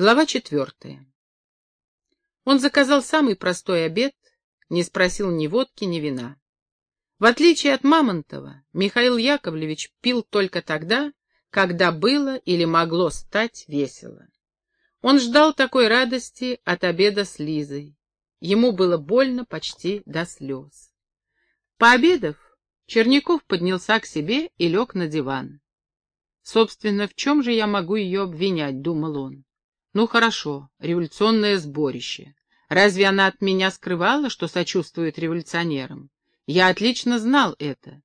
Глава четвертая. Он заказал самый простой обед, не спросил ни водки, ни вина. В отличие от Мамонтова, Михаил Яковлевич пил только тогда, когда было или могло стать весело. Он ждал такой радости от обеда с Лизой. Ему было больно почти до слез. Пообедав, Черняков поднялся к себе и лег на диван. «Собственно, в чем же я могу ее обвинять?» — думал он. «Ну хорошо, революционное сборище. Разве она от меня скрывала, что сочувствует революционерам? Я отлично знал это.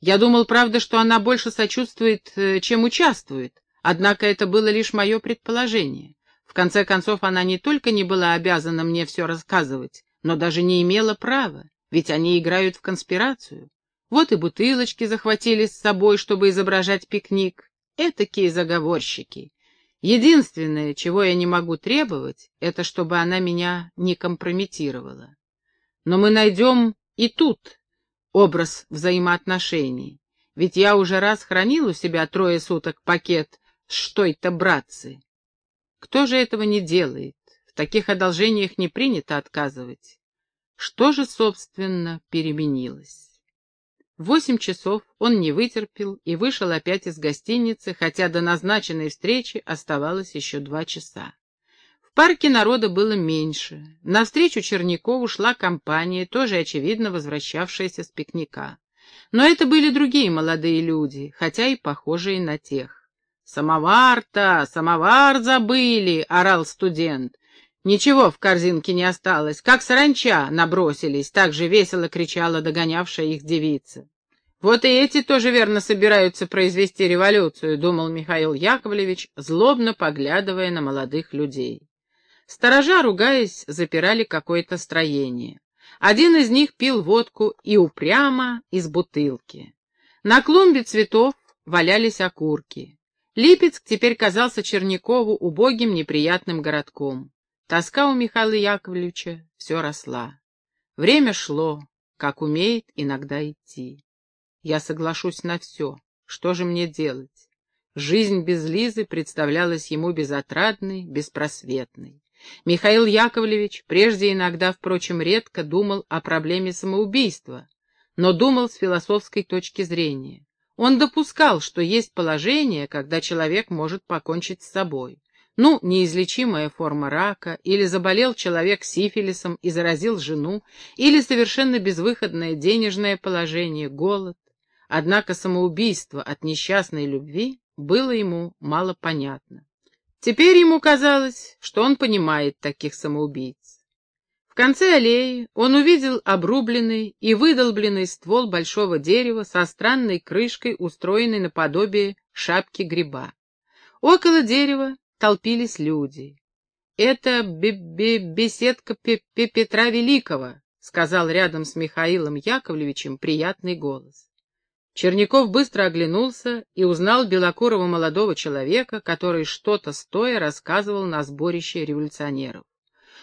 Я думал, правда, что она больше сочувствует, э, чем участвует, однако это было лишь мое предположение. В конце концов, она не только не была обязана мне все рассказывать, но даже не имела права, ведь они играют в конспирацию. Вот и бутылочки захватили с собой, чтобы изображать пикник. Этакие заговорщики. Единственное, чего я не могу требовать, это чтобы она меня не компрометировала. Но мы найдем и тут образ взаимоотношений. Ведь я уже раз хранил у себя трое суток пакет «Что-то, братцы». Кто же этого не делает? В таких одолжениях не принято отказывать. Что же, собственно, переменилось? В восемь часов он не вытерпел и вышел опять из гостиницы, хотя до назначенной встречи оставалось еще два часа парке народа было меньше. Навстречу Чернякову шла компания, тоже, очевидно, возвращавшаяся с пикника. Но это были другие молодые люди, хотя и похожие на тех. «Самовар-то! Самовар забыли!» — орал студент. Ничего в корзинке не осталось, как саранча набросились, так же весело кричала догонявшая их девица. «Вот и эти тоже верно собираются произвести революцию», — думал Михаил Яковлевич, злобно поглядывая на молодых людей. Сторожа, ругаясь, запирали какое-то строение. Один из них пил водку и упрямо из бутылки. На клумбе цветов валялись окурки. Липецк теперь казался Чернякову убогим неприятным городком. Тоска у Михаила Яковлевича все росла. Время шло, как умеет иногда идти. Я соглашусь на все. Что же мне делать? Жизнь без Лизы представлялась ему безотрадной, беспросветной. Михаил Яковлевич прежде иногда, впрочем, редко думал о проблеме самоубийства, но думал с философской точки зрения. Он допускал, что есть положение, когда человек может покончить с собой. Ну, неизлечимая форма рака, или заболел человек сифилисом и заразил жену, или совершенно безвыходное денежное положение, голод. Однако самоубийство от несчастной любви было ему мало понятно. Теперь ему казалось, что он понимает таких самоубийц. В конце аллеи он увидел обрубленный и выдолбленный ствол большого дерева со странной крышкой, устроенной наподобие шапки гриба. Около дерева толпились люди. «Это беседка Петра Великого», — сказал рядом с Михаилом Яковлевичем приятный голос. Черняков быстро оглянулся и узнал белокурого молодого человека, который что-то стоя рассказывал на сборище революционеров.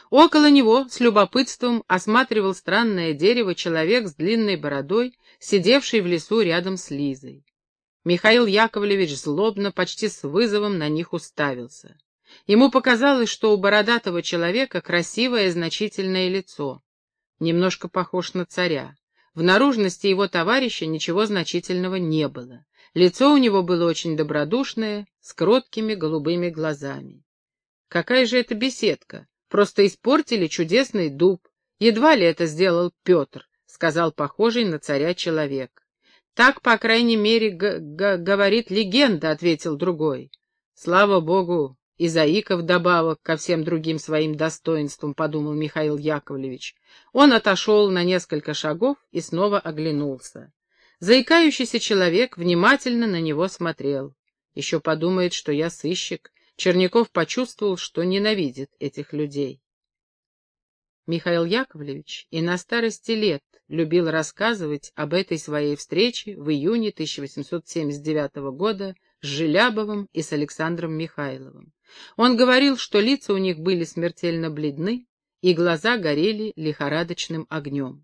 Около него с любопытством осматривал странное дерево человек с длинной бородой, сидевший в лесу рядом с Лизой. Михаил Яковлевич злобно, почти с вызовом на них уставился. Ему показалось, что у бородатого человека красивое значительное лицо, немножко похож на царя. В наружности его товарища ничего значительного не было. Лицо у него было очень добродушное, с кроткими голубыми глазами. Какая же это беседка? Просто испортили чудесный дуб. Едва ли это сделал Петр, сказал похожий на царя человек. Так, по крайней мере, говорит легенда, ответил другой. Слава богу, и Заиков добавок ко всем другим своим достоинствам, подумал Михаил Яковлевич. Он отошел на несколько шагов и снова оглянулся. Заикающийся человек внимательно на него смотрел. Еще подумает, что я сыщик. Черняков почувствовал, что ненавидит этих людей. Михаил Яковлевич и на старости лет любил рассказывать об этой своей встрече в июне 1879 года с Желябовым и с Александром Михайловым. Он говорил, что лица у них были смертельно бледны, и глаза горели лихорадочным огнем.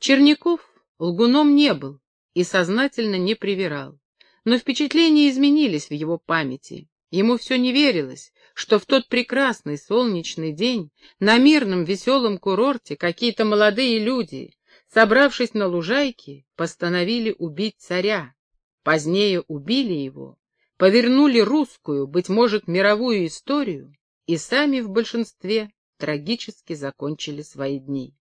Черняков лгуном не был и сознательно не привирал, но впечатления изменились в его памяти. Ему все не верилось, что в тот прекрасный солнечный день на мирном веселом курорте какие-то молодые люди, собравшись на лужайке, постановили убить царя. Позднее убили его, повернули русскую, быть может, мировую историю, и сами в большинстве трагически закончили свои дни.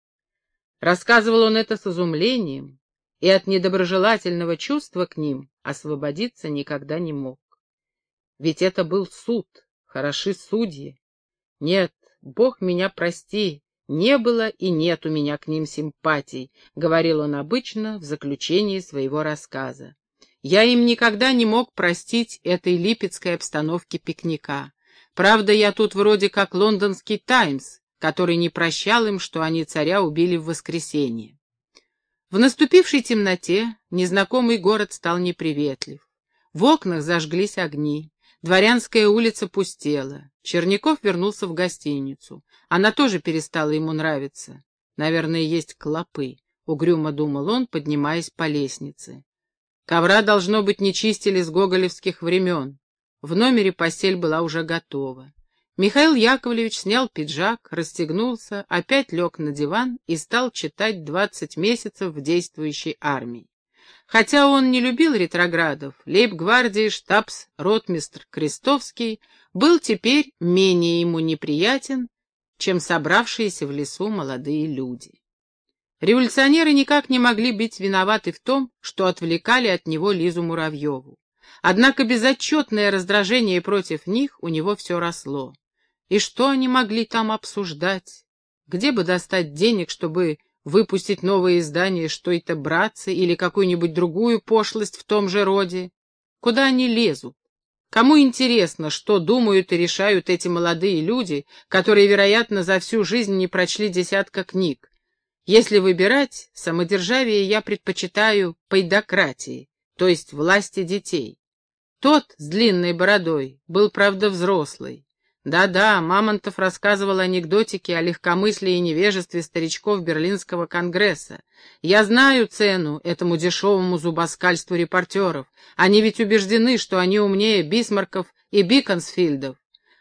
Рассказывал он это с изумлением, и от недоброжелательного чувства к ним освободиться никогда не мог. Ведь это был суд, хороши судьи. Нет, Бог меня прости, не было и нет у меня к ним симпатий, говорил он обычно в заключении своего рассказа. Я им никогда не мог простить этой липецкой обстановки пикника. Правда, я тут вроде как лондонский «Таймс», который не прощал им, что они царя убили в воскресенье. В наступившей темноте незнакомый город стал неприветлив. В окнах зажглись огни. Дворянская улица пустела. Черняков вернулся в гостиницу. Она тоже перестала ему нравиться. Наверное, есть клопы, — угрюмо думал он, поднимаясь по лестнице. Ковра, должно быть, не чистили с гоголевских времен. В номере постель была уже готова. Михаил Яковлевич снял пиджак, расстегнулся, опять лег на диван и стал читать «Двадцать месяцев в действующей армии». Хотя он не любил ретроградов, лейб-гвардии штабс-ротмистр Крестовский был теперь менее ему неприятен, чем собравшиеся в лесу молодые люди. Революционеры никак не могли быть виноваты в том, что отвлекали от него Лизу Муравьеву. Однако безотчетное раздражение против них у него все росло. И что они могли там обсуждать? Где бы достать денег, чтобы выпустить новое издание «Что это, братцы» или какую-нибудь другую пошлость в том же роде? Куда они лезут? Кому интересно, что думают и решают эти молодые люди, которые, вероятно, за всю жизнь не прочли десятка книг? Если выбирать, самодержавие я предпочитаю пайдократии, то есть власти детей. Тот с длинной бородой был, правда, взрослый. Да-да, Мамонтов рассказывал анекдотики о легкомыслии и невежестве старичков Берлинского конгресса. Я знаю цену этому дешевому зубоскальству репортеров. Они ведь убеждены, что они умнее Бисмарков и Биконсфильдов.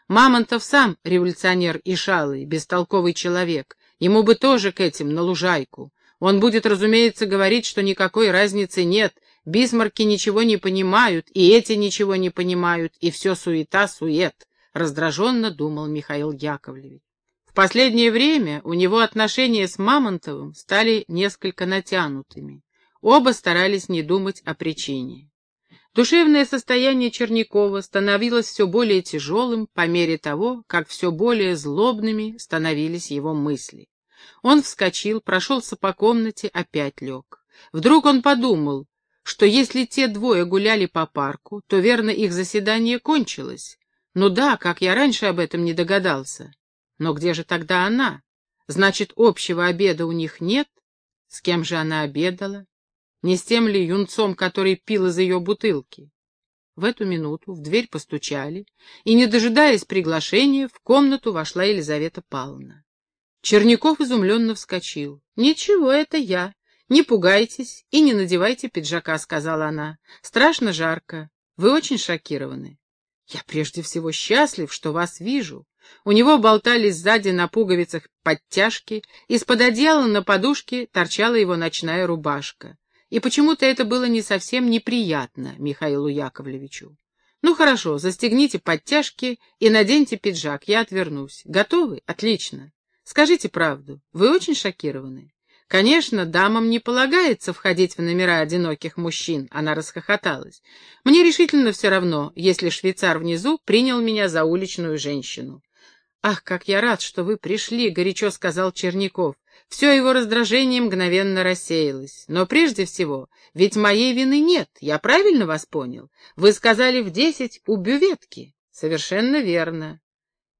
Мамонтов сам революционер и шалый, бестолковый человек. Ему бы тоже к этим, на лужайку. Он будет, разумеется, говорить, что никакой разницы нет, Бисмарки ничего не понимают, и эти ничего не понимают, и все суета-сует. — раздраженно думал Михаил Яковлевич. В последнее время у него отношения с Мамонтовым стали несколько натянутыми. Оба старались не думать о причине. Душевное состояние Чернякова становилось все более тяжелым по мере того, как все более злобными становились его мысли. Он вскочил, прошелся по комнате, опять лег. Вдруг он подумал, что если те двое гуляли по парку, то, верно, их заседание кончилось, ну да, как я раньше об этом не догадался. Но где же тогда она? Значит, общего обеда у них нет? С кем же она обедала? Не с тем ли юнцом, который пил из ее бутылки? В эту минуту в дверь постучали, и, не дожидаясь приглашения, в комнату вошла Елизавета Павловна. Черняков изумленно вскочил. — Ничего, это я. Не пугайтесь и не надевайте пиджака, — сказала она. — Страшно жарко. Вы очень шокированы. Я прежде всего счастлив, что вас вижу. У него болтались сзади на пуговицах подтяжки, из-под одеяла на подушке торчала его ночная рубашка. И почему-то это было не совсем неприятно Михаилу Яковлевичу. Ну хорошо, застегните подтяжки и наденьте пиджак, я отвернусь. Готовы? Отлично. Скажите правду, вы очень шокированы? Конечно, дамам не полагается входить в номера одиноких мужчин, она расхохоталась. Мне решительно все равно, если швейцар внизу принял меня за уличную женщину. «Ах, как я рад, что вы пришли», — горячо сказал Черняков. Все его раздражение мгновенно рассеялось. Но прежде всего, ведь моей вины нет, я правильно вас понял? Вы сказали в десять у бюветки. Совершенно верно.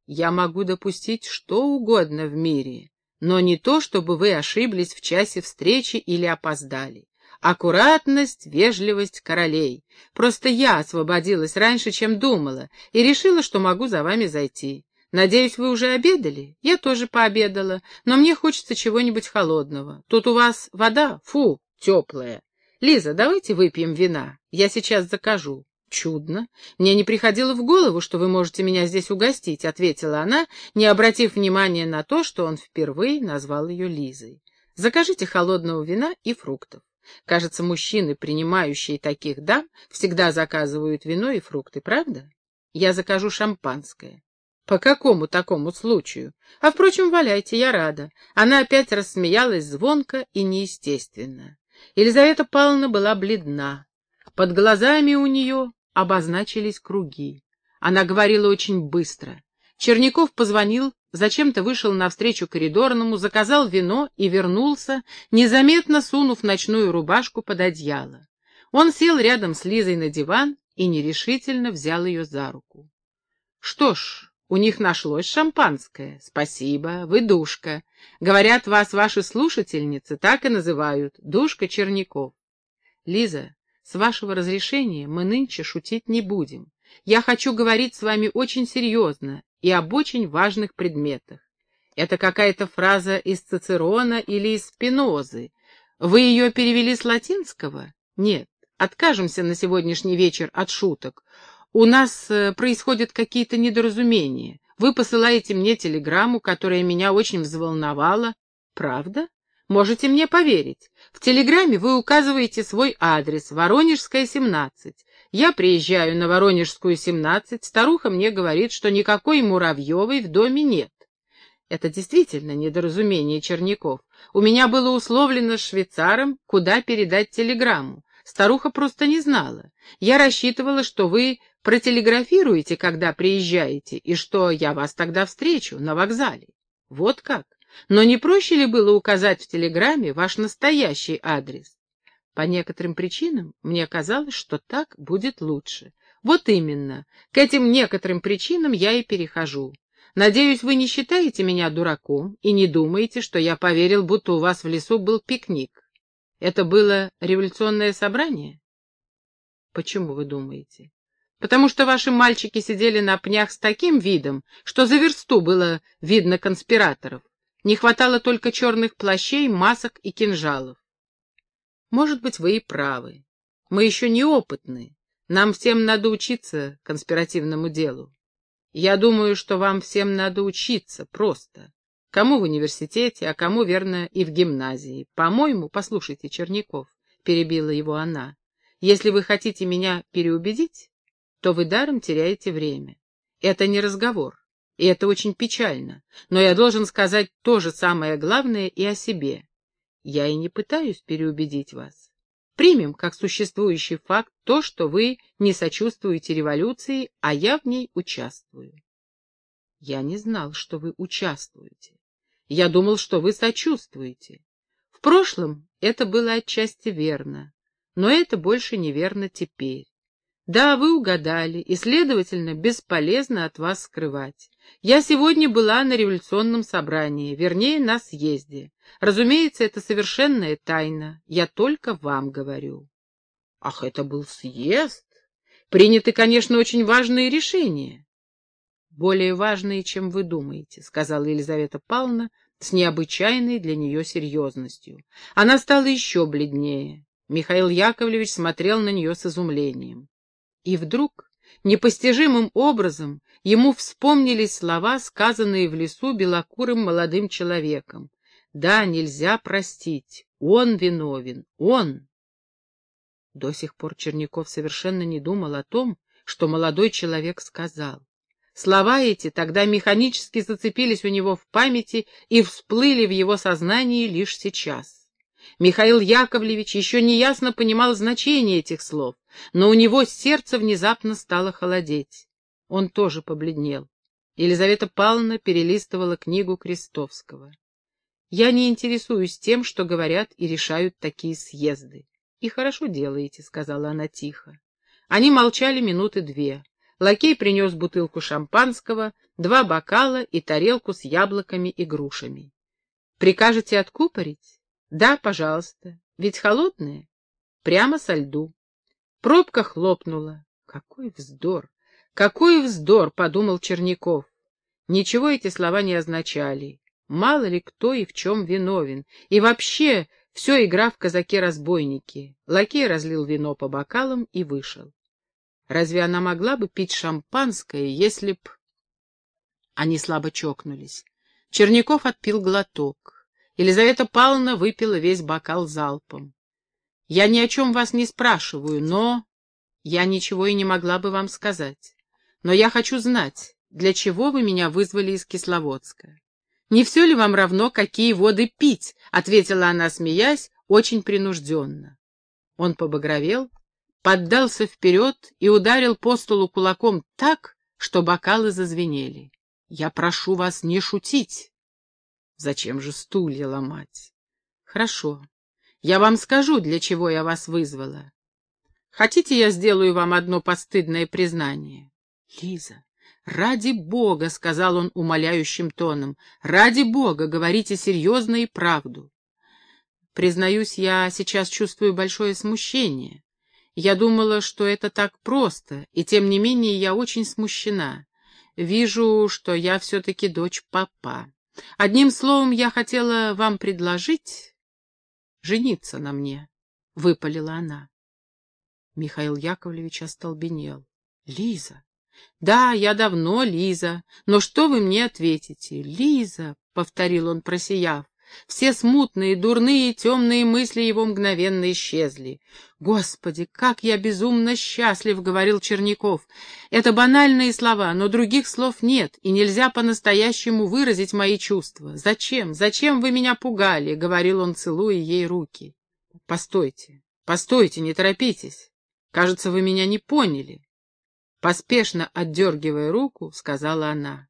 Я могу допустить что угодно в мире, но не то, чтобы вы ошиблись в часе встречи или опоздали. Аккуратность, вежливость королей. Просто я освободилась раньше, чем думала, и решила, что могу за вами зайти. Надеюсь, вы уже обедали? Я тоже пообедала, но мне хочется чего-нибудь холодного. Тут у вас вода? Фу, теплая. Лиза, давайте выпьем вина. Я сейчас закажу. «Чудно. Мне не приходило в голову, что вы можете меня здесь угостить», — ответила она, не обратив внимания на то, что он впервые назвал ее Лизой. «Закажите холодного вина и фруктов. Кажется, мужчины, принимающие таких дам, всегда заказывают вино и фрукты, правда? Я закажу шампанское». «По какому такому случаю? А, впрочем, валяйте, я рада». Она опять рассмеялась звонко и неестественно. Елизавета Павловна была бледна. Под глазами у нее обозначились круги. Она говорила очень быстро. Черняков позвонил, зачем-то вышел навстречу коридорному, заказал вино и вернулся, незаметно сунув ночную рубашку под одеяло. Он сел рядом с Лизой на диван и нерешительно взял ее за руку. «Что ж, у них нашлось шампанское. Спасибо, вы душка. Говорят, вас ваши слушательницы так и называют, душка Черняков. Лиза, с вашего разрешения мы нынче шутить не будем. Я хочу говорить с вами очень серьезно и об очень важных предметах. Это какая-то фраза из Цицерона или из Спинозы. Вы ее перевели с латинского? Нет, откажемся на сегодняшний вечер от шуток. У нас э, происходят какие-то недоразумения. Вы посылаете мне телеграмму, которая меня очень взволновала. Правда? Можете мне поверить. В телеграмме вы указываете свой адрес, Воронежская, 17. Я приезжаю на Воронежскую, 17, старуха мне говорит, что никакой Муравьевой в доме нет. Это действительно недоразумение Черняков. У меня было условлено с швейцаром, куда передать телеграмму. Старуха просто не знала. Я рассчитывала, что вы протелеграфируете, когда приезжаете, и что я вас тогда встречу на вокзале. Вот как. Но не проще ли было указать в телеграмме ваш настоящий адрес? По некоторым причинам мне казалось, что так будет лучше. Вот именно, к этим некоторым причинам я и перехожу. Надеюсь, вы не считаете меня дураком и не думаете, что я поверил, будто у вас в лесу был пикник. Это было революционное собрание? Почему вы думаете? Потому что ваши мальчики сидели на пнях с таким видом, что за версту было видно конспираторов. Не хватало только черных плащей, масок и кинжалов. Может быть, вы и правы. Мы еще неопытны. Нам всем надо учиться конспиративному делу. Я думаю, что вам всем надо учиться просто. Кому в университете, а кому, верно, и в гимназии. По-моему, послушайте, Черняков, — перебила его она, — если вы хотите меня переубедить, то вы даром теряете время. Это не разговор. И это очень печально. Но я должен сказать то же самое главное и о себе. Я и не пытаюсь переубедить вас. Примем как существующий факт то, что вы не сочувствуете революции, а я в ней участвую. Я не знал, что вы участвуете. Я думал, что вы сочувствуете. В прошлом это было отчасти верно, но это больше неверно теперь. Да, вы угадали, и, следовательно, бесполезно от вас скрывать. Я сегодня была на революционном собрании, вернее, на съезде. Разумеется, это совершенная тайна, я только вам говорю. Ах, это был съезд? Приняты, конечно, очень важные решения. Более важные, чем вы думаете, сказала Елизавета Павловна с необычайной для нее серьезностью. Она стала еще бледнее. Михаил Яковлевич смотрел на нее с изумлением. И вдруг Непостижимым образом ему вспомнились слова, сказанные в лесу белокурым молодым человеком. «Да, нельзя простить. Он виновен. Он!» До сих пор Черняков совершенно не думал о том, что молодой человек сказал. Слова эти тогда механически зацепились у него в памяти и всплыли в его сознании лишь сейчас. Михаил Яковлевич еще неясно понимал значение этих слов, но у него сердце внезапно стало холодеть. Он тоже побледнел. Елизавета Павловна перелистывала книгу Крестовского. «Я не интересуюсь тем, что говорят и решают такие съезды. И хорошо делаете», — сказала она тихо. Они молчали минуты две. Лакей принес бутылку шампанского, два бокала и тарелку с яблоками и грушами. «Прикажете откупорить?» Да, пожалуйста. Ведь холодные. Прямо со льду. Пробка хлопнула. Какой вздор! Какой вздор, подумал Черняков. Ничего эти слова не означали. Мало ли кто и в чем виновен. И вообще, все игра в казаке-разбойники. Лакей разлил вино по бокалам и вышел. Разве она могла бы пить шампанское, если б... Они слабо чокнулись. Черняков отпил глоток. Елизавета Павловна выпила весь бокал залпом. «Я ни о чем вас не спрашиваю, но...» «Я ничего и не могла бы вам сказать. Но я хочу знать, для чего вы меня вызвали из Кисловодска?» «Не все ли вам равно, какие воды пить?» — ответила она, смеясь, очень принужденно. Он побагровел, поддался вперед и ударил по столу кулаком так, что бокалы зазвенели. «Я прошу вас не шутить!» «Зачем же стулья ломать?» «Хорошо. Я вам скажу, для чего я вас вызвала. Хотите, я сделаю вам одно постыдное признание?» «Лиза, ради Бога!» — сказал он умоляющим тоном. «Ради Бога, говорите серьезно и правду. Признаюсь, я сейчас чувствую большое смущение. Я думала, что это так просто, и тем не менее я очень смущена. Вижу, что я все-таки дочь папа. Одним словом, я хотела вам предложить жениться на мне, — выпалила она. Михаил Яковлевич остолбенел. — Лиза! Да, я давно Лиза, но что вы мне ответите? Лиза, — повторил он, просияв, все смутные, дурные, темные мысли его мгновенно исчезли. «Господи, как я безумно счастлив!» — говорил Черняков. «Это банальные слова, но других слов нет, и нельзя по-настоящему выразить мои чувства. Зачем? Зачем вы меня пугали?» — говорил он, целуя ей руки. «Постойте, постойте, не торопитесь. Кажется, вы меня не поняли». Поспешно отдергивая руку, сказала она.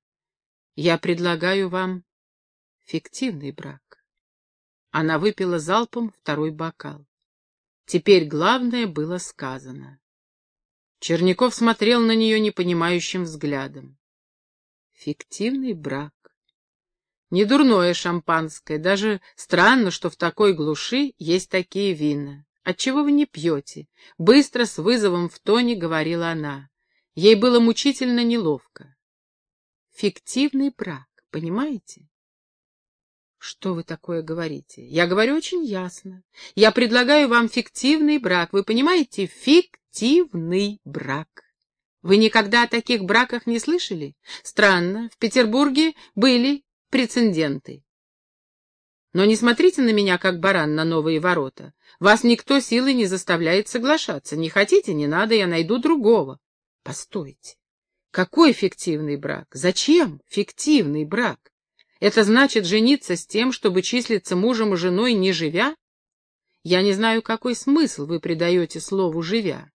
«Я предлагаю вам фиктивный брак. Она выпила залпом второй бокал. Теперь главное было сказано. Черняков смотрел на нее непонимающим взглядом. Фиктивный брак. Недурное шампанское, даже странно, что в такой глуши есть такие вина. Отчего вы не пьете? Быстро, с вызовом в тоне, говорила она. Ей было мучительно неловко. Фиктивный брак, понимаете? Что вы такое говорите? Я говорю очень ясно. Я предлагаю вам фиктивный брак. Вы понимаете? Фиктивный брак. Вы никогда о таких браках не слышали? Странно. В Петербурге были прецеденты. Но не смотрите на меня, как баран на новые ворота. Вас никто силой не заставляет соглашаться. Не хотите, не надо, я найду другого. Постойте. Какой фиктивный брак? Зачем фиктивный брак? Это значит жениться с тем, чтобы числиться мужем и женой, не живя? Я не знаю, какой смысл вы придаете слову «живя».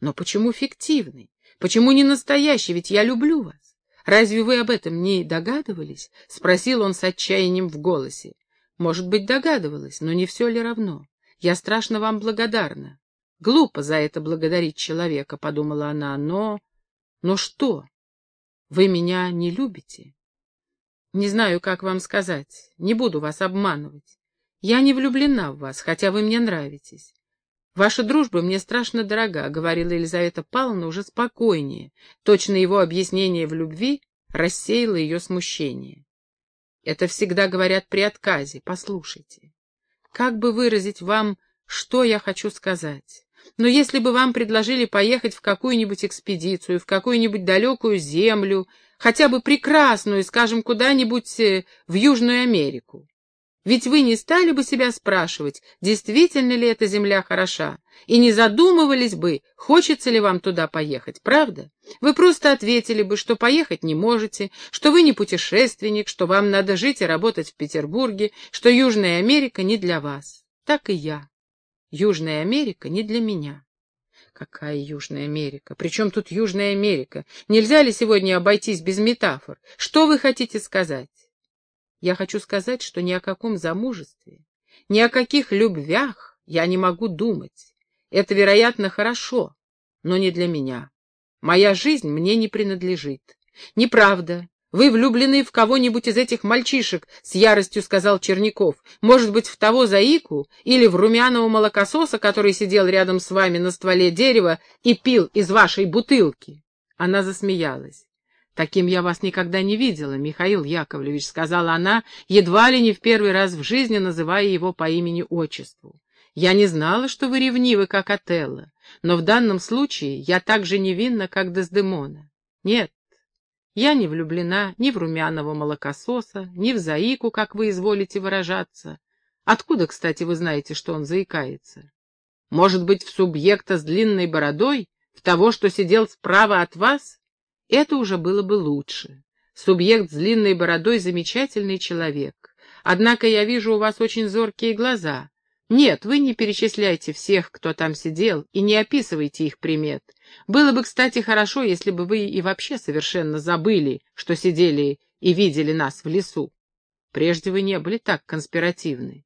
Но почему фиктивный? Почему не настоящий? Ведь я люблю вас. Разве вы об этом не догадывались? Спросил он с отчаянием в голосе. Может быть, догадывалась, но не все ли равно? Я страшно вам благодарна. Глупо за это благодарить человека, подумала она, но... Но что? Вы меня не любите? Не знаю, как вам сказать. Не буду вас обманывать. Я не влюблена в вас, хотя вы мне нравитесь. Ваша дружба мне страшно дорога, — говорила Елизавета Павловна уже спокойнее. Точно его объяснение в любви рассеяло ее смущение. Это всегда говорят при отказе. Послушайте. Как бы выразить вам, что я хочу сказать? Но если бы вам предложили поехать в какую-нибудь экспедицию, в какую-нибудь далекую землю, хотя бы прекрасную, скажем, куда-нибудь э, в Южную Америку. Ведь вы не стали бы себя спрашивать, действительно ли эта земля хороша, и не задумывались бы, хочется ли вам туда поехать, правда? Вы просто ответили бы, что поехать не можете, что вы не путешественник, что вам надо жить и работать в Петербурге, что Южная Америка не для вас. Так и я. Южная Америка не для меня. Какая Южная Америка? Причем тут Южная Америка? Нельзя ли сегодня обойтись без метафор? Что вы хотите сказать? Я хочу сказать, что ни о каком замужестве, ни о каких любвях я не могу думать. Это, вероятно, хорошо, но не для меня. Моя жизнь мне не принадлежит. Неправда. «Вы влюблены в кого-нибудь из этих мальчишек», — с яростью сказал Черняков. «Может быть, в того заику или в румяного молокососа, который сидел рядом с вами на стволе дерева и пил из вашей бутылки?» Она засмеялась. «Таким я вас никогда не видела, Михаил Яковлевич», — сказала она, едва ли не в первый раз в жизни называя его по имени-отчеству. Я не знала, что вы ревнивы, как Отелло, но в данном случае я так же невинна, как Дездемона. Нет, я не влюблена ни в румяного молокососа, ни в заику, как вы изволите выражаться. Откуда, кстати, вы знаете, что он заикается? Может быть, в субъекта с длинной бородой, в того, что сидел справа от вас? Это уже было бы лучше. Субъект с длинной бородой — замечательный человек. Однако я вижу у вас очень зоркие глаза. Нет, вы не перечисляйте всех, кто там сидел, и не описывайте их примет. Было бы, кстати, хорошо, если бы вы и вообще совершенно забыли, что сидели и видели нас в лесу. Прежде вы не были так конспиративны.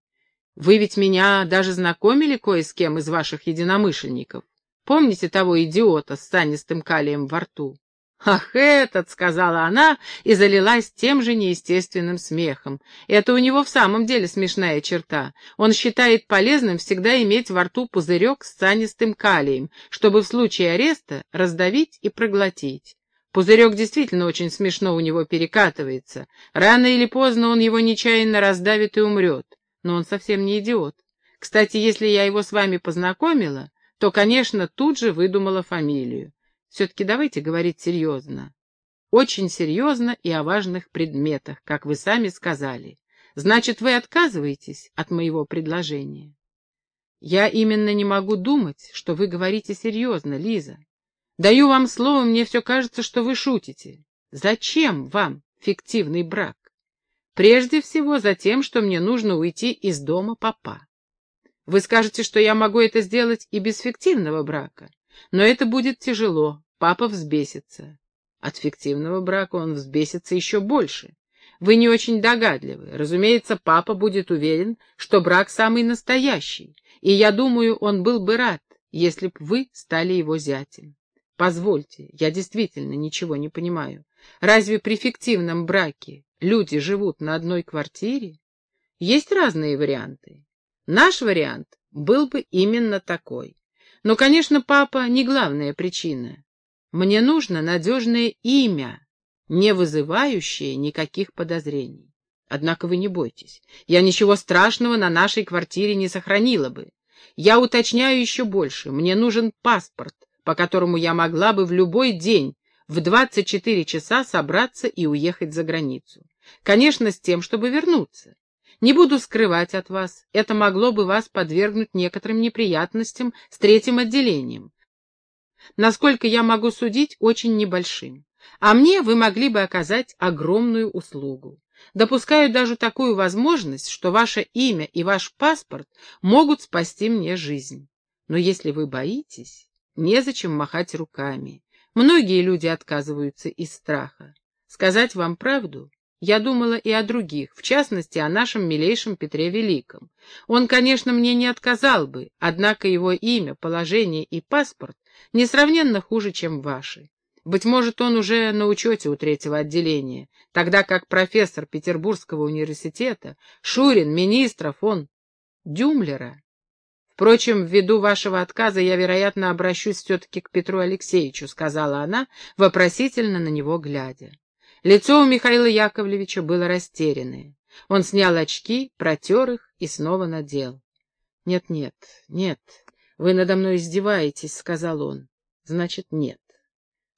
Вы ведь меня даже знакомили кое с кем из ваших единомышленников. Помните того идиота с санистым калием во рту? «Ах, этот!» — сказала она и залилась тем же неестественным смехом. «Это у него в самом деле смешная черта. Он считает полезным всегда иметь во рту пузырек с цианистым калием, чтобы в случае ареста раздавить и проглотить. Пузырек действительно очень смешно у него перекатывается. Рано или поздно он его нечаянно раздавит и умрет. Но он совсем не идиот. Кстати, если я его с вами познакомила, то, конечно, тут же выдумала фамилию. Все-таки давайте говорить серьезно. Очень серьезно и о важных предметах, как вы сами сказали. Значит, вы отказываетесь от моего предложения? Я именно не могу думать, что вы говорите серьезно, Лиза. Даю вам слово, мне все кажется, что вы шутите. Зачем вам фиктивный брак? Прежде всего за тем, что мне нужно уйти из дома папа. Вы скажете, что я могу это сделать и без фиктивного брака. Но это будет тяжело, папа взбесится. От фиктивного брака он взбесится еще больше. Вы не очень догадливы. Разумеется, папа будет уверен, что брак самый настоящий, и я думаю, он был бы рад, если б вы стали его зятем. Позвольте, я действительно ничего не понимаю. Разве при фиктивном браке люди живут на одной квартире? Есть разные варианты. Наш вариант был бы именно такой. Но, конечно, папа не главная причина. Мне нужно надежное имя, не вызывающее никаких подозрений. Однако вы не бойтесь. Я ничего страшного на нашей квартире не сохранила бы. Я уточняю еще больше. Мне нужен паспорт, по которому я могла бы в любой день в 24 часа собраться и уехать за границу. Конечно, с тем, чтобы вернуться. Не буду скрывать от вас, это могло бы вас подвергнуть некоторым неприятностям с третьим отделением. Насколько я могу судить, очень небольшим. А мне вы могли бы оказать огромную услугу. Допускаю даже такую возможность, что ваше имя и ваш паспорт могут спасти мне жизнь. Но если вы боитесь, незачем махать руками. Многие люди отказываются из страха. Сказать вам правду, я думала и о других, в частности, о нашем милейшем Петре Великом. Он, конечно, мне не отказал бы, однако его имя, положение и паспорт несравненно хуже, чем ваши. Быть может, он уже на учете у третьего отделения, тогда как профессор Петербургского университета, Шурин, министров, он Дюмлера. Впрочем, ввиду вашего отказа я, вероятно, обращусь все-таки к Петру Алексеевичу, сказала она, вопросительно на него глядя. Лицо у Михаила Яковлевича было растерянное. Он снял очки, протер их и снова надел. «Нет, нет, нет, вы надо мной издеваетесь», — сказал он. «Значит, нет».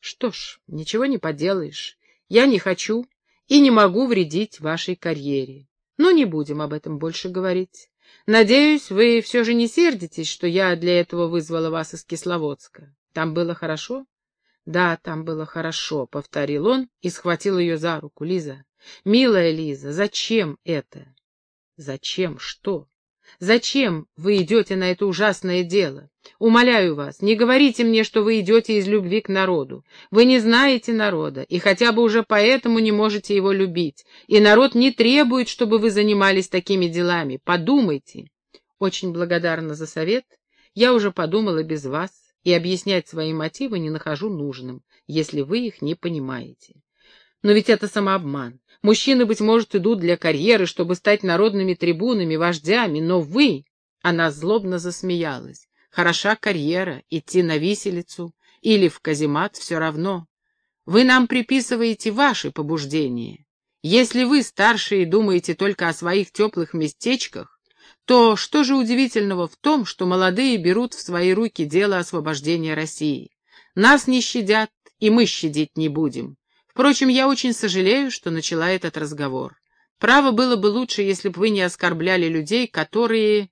«Что ж, ничего не поделаешь. Я не хочу и не могу вредить вашей карьере. Но не будем об этом больше говорить. Надеюсь, вы все же не сердитесь, что я для этого вызвала вас из Кисловодска. Там было хорошо?» «Да, там было хорошо», — повторил он и схватил ее за руку. «Лиза, милая Лиза, зачем это?» «Зачем что?» Зачем вы идете на это ужасное дело? Умоляю вас, не говорите мне, что вы идете из любви к народу. Вы не знаете народа, и хотя бы уже поэтому не можете его любить. И народ не требует, чтобы вы занимались такими делами. Подумайте. Очень благодарна за совет. Я уже подумала без вас и объяснять свои мотивы не нахожу нужным, если вы их не понимаете. Но ведь это самообман. Мужчины, быть может, идут для карьеры, чтобы стать народными трибунами, вождями, но вы...» Она злобно засмеялась. «Хороша карьера, идти на виселицу или в каземат все равно. Вы нам приписываете ваши побуждения. Если вы, старшие, думаете только о своих теплых местечках, то что же удивительного в том, что молодые берут в свои руки дело освобождения России? Нас не щадят, и мы щадить не будем. Впрочем, я очень сожалею, что начала этот разговор. Право было бы лучше, если бы вы не оскорбляли людей, которые...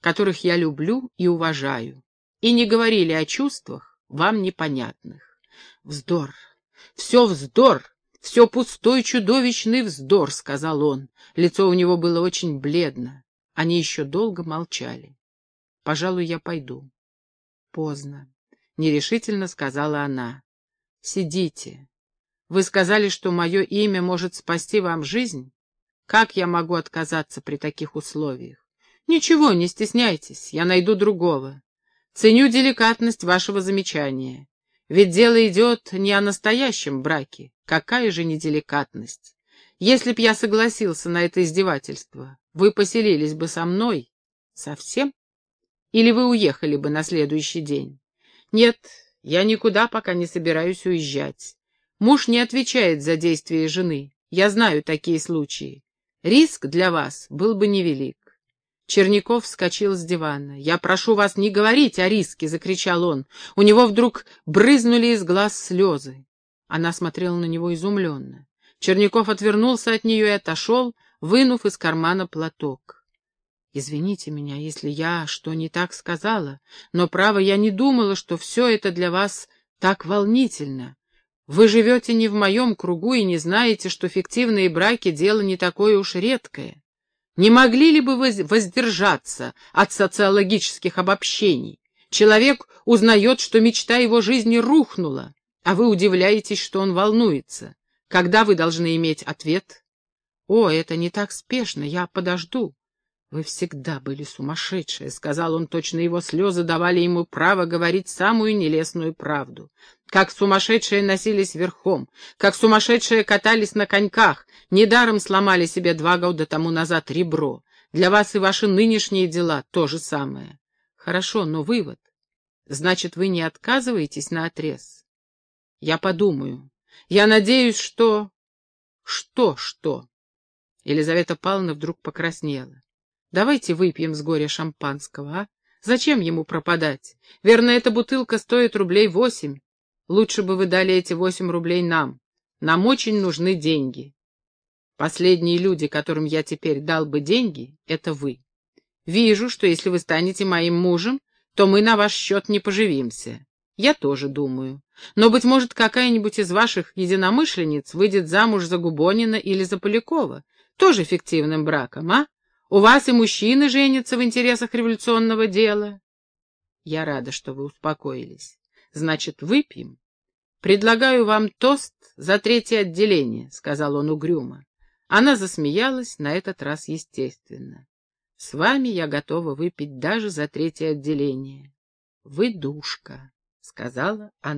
которых я люблю и уважаю, и не говорили о чувствах, вам непонятных. Вздор! Все вздор! Все пустой чудовищный вздор, — сказал он. Лицо у него было очень бледно. Они еще долго молчали. «Пожалуй, я пойду». «Поздно», — нерешительно сказала она. «Сидите. Вы сказали, что мое имя может спасти вам жизнь? Как я могу отказаться при таких условиях? Ничего, не стесняйтесь, я найду другого. Ценю деликатность вашего замечания. Ведь дело идет не о настоящем браке. Какая же неделикатность? Если б я согласился на это издевательство, вы поселились бы со мной? Совсем? Или вы уехали бы на следующий день? Нет, я никуда пока не собираюсь уезжать. Муж не отвечает за действия жены. Я знаю такие случаи. Риск для вас был бы невелик. Черняков вскочил с дивана. «Я прошу вас не говорить о риске!» — закричал он. У него вдруг брызнули из глаз слезы. Она смотрела на него изумленно. Черняков отвернулся от нее и отошел, вынув из кармана платок. «Извините меня, если я что не так сказала, но, право, я не думала, что все это для вас так волнительно. Вы живете не в моем кругу и не знаете, что фиктивные браки — дело не такое уж редкое. Не могли ли бы вы воздержаться от социологических обобщений? Человек узнает, что мечта его жизни рухнула, а вы удивляетесь, что он волнуется. Когда вы должны иметь ответ? О, это не так спешно, я подожду. Вы всегда были сумасшедшие, — сказал он, точно его слезы давали ему право говорить самую нелестную правду. Как сумасшедшие носились верхом, как сумасшедшие катались на коньках, недаром сломали себе два года тому назад ребро. Для вас и ваши нынешние дела то же самое. Хорошо, но вывод. Значит, вы не отказываетесь на отрез? Я подумаю. Я надеюсь, что... Что, что? Елизавета Павловна вдруг покраснела. Давайте выпьем с горя шампанского, а? Зачем ему пропадать? Верно, эта бутылка стоит рублей восемь. Лучше бы вы дали эти восемь рублей нам. Нам очень нужны деньги. Последние люди, которым я теперь дал бы деньги, — это вы. Вижу, что если вы станете моим мужем, то мы на ваш счет не поживимся. Я тоже думаю. Но, быть может, какая-нибудь из ваших единомышленниц выйдет замуж за Губонина или за Полякова, тоже фиктивным браком, а? У вас и мужчины женятся в интересах революционного дела. Я рада, что вы успокоились. Значит, выпьем? Предлагаю вам тост за третье отделение, — сказал он угрюмо. Она засмеялась, на этот раз естественно. С вами я готова выпить даже за третье отделение. Вы душка сказала она.